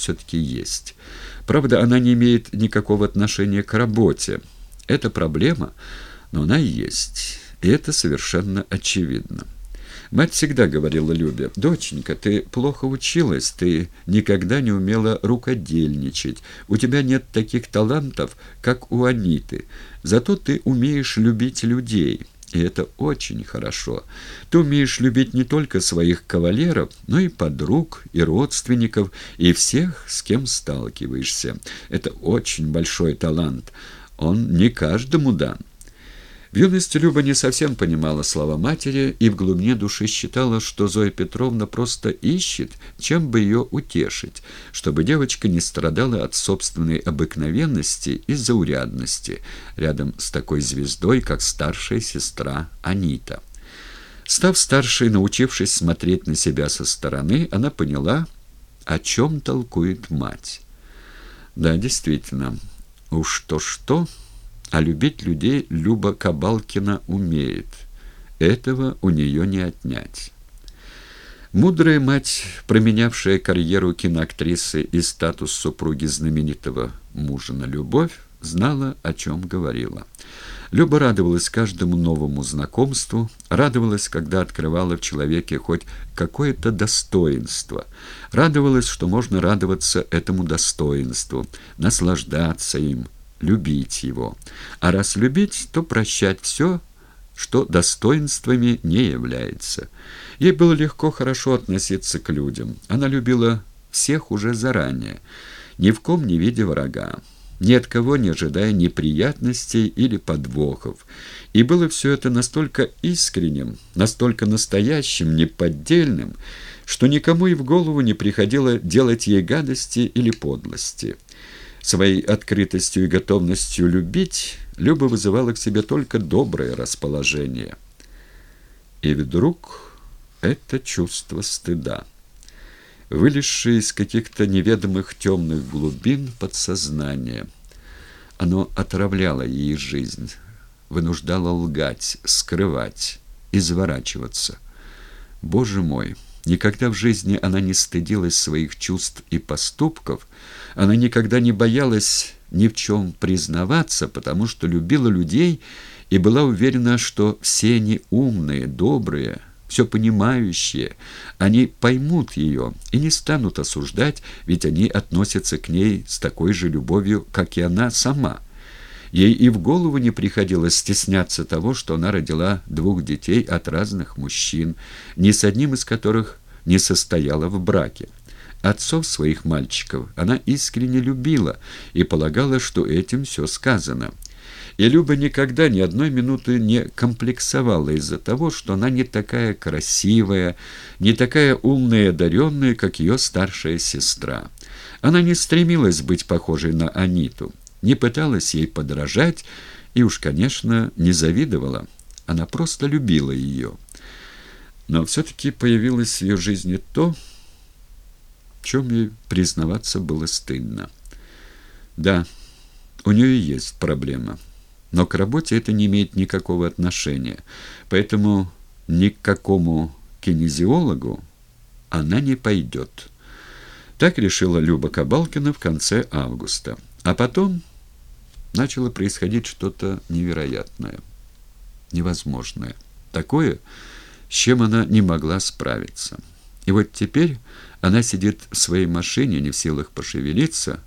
все-таки есть. Правда, она не имеет никакого отношения к работе. Это проблема, но она есть, и это совершенно очевидно. Мать всегда говорила Любе, «Доченька, ты плохо училась, ты никогда не умела рукодельничать, у тебя нет таких талантов, как у Аниты, зато ты умеешь любить людей». И это очень хорошо. Ты умеешь любить не только своих кавалеров, но и подруг, и родственников, и всех, с кем сталкиваешься. Это очень большой талант. Он не каждому дан. В юности Люба не совсем понимала слова матери и в глубине души считала, что Зоя Петровна просто ищет, чем бы ее утешить, чтобы девочка не страдала от собственной обыкновенности и заурядности рядом с такой звездой, как старшая сестра Анита. Став старшей, научившись смотреть на себя со стороны, она поняла, о чем толкует мать. Да, действительно, уж то-что... А любить людей Люба Кабалкина умеет. Этого у нее не отнять. Мудрая мать, променявшая карьеру киноактрисы и статус супруги знаменитого мужа на любовь, знала, о чем говорила. Люба радовалась каждому новому знакомству, радовалась, когда открывала в человеке хоть какое-то достоинство, радовалась, что можно радоваться этому достоинству, наслаждаться им, любить его. А раз любить, то прощать все, что достоинствами не является. Ей было легко хорошо относиться к людям. Она любила всех уже заранее, ни в ком не видя врага, ни от кого не ожидая неприятностей или подвохов. И было все это настолько искренним, настолько настоящим, неподдельным, что никому и в голову не приходило делать ей гадости или подлости. Своей открытостью и готовностью любить Люба вызывала к себе только доброе расположение. И вдруг это чувство стыда, вылезшее из каких-то неведомых темных глубин подсознания. Оно отравляло ей жизнь, вынуждало лгать, скрывать, изворачиваться. Боже мой! Никогда в жизни она не стыдилась своих чувств и поступков, она никогда не боялась ни в чем признаваться, потому что любила людей и была уверена, что все они умные, добрые, все понимающие, они поймут ее и не станут осуждать, ведь они относятся к ней с такой же любовью, как и она сама. Ей и в голову не приходилось стесняться того, что она родила двух детей от разных мужчин, ни с одним из которых не состояла в браке. Отцов своих мальчиков она искренне любила и полагала, что этим все сказано. И Люба никогда ни одной минуты не комплексовала из-за того, что она не такая красивая, не такая умная и одаренная, как ее старшая сестра. Она не стремилась быть похожей на Аниту не пыталась ей подражать и уж, конечно, не завидовала. Она просто любила ее. Но все-таки появилось в ее жизни то, в чем ей признаваться было стыдно. Да, у нее есть проблема, но к работе это не имеет никакого отношения, поэтому ни к какому кинезиологу она не пойдет. Так решила Люба Кабалкина в конце августа. А потом начало происходить что-то невероятное, невозможное, такое, с чем она не могла справиться. И вот теперь она сидит в своей машине, не в силах пошевелиться,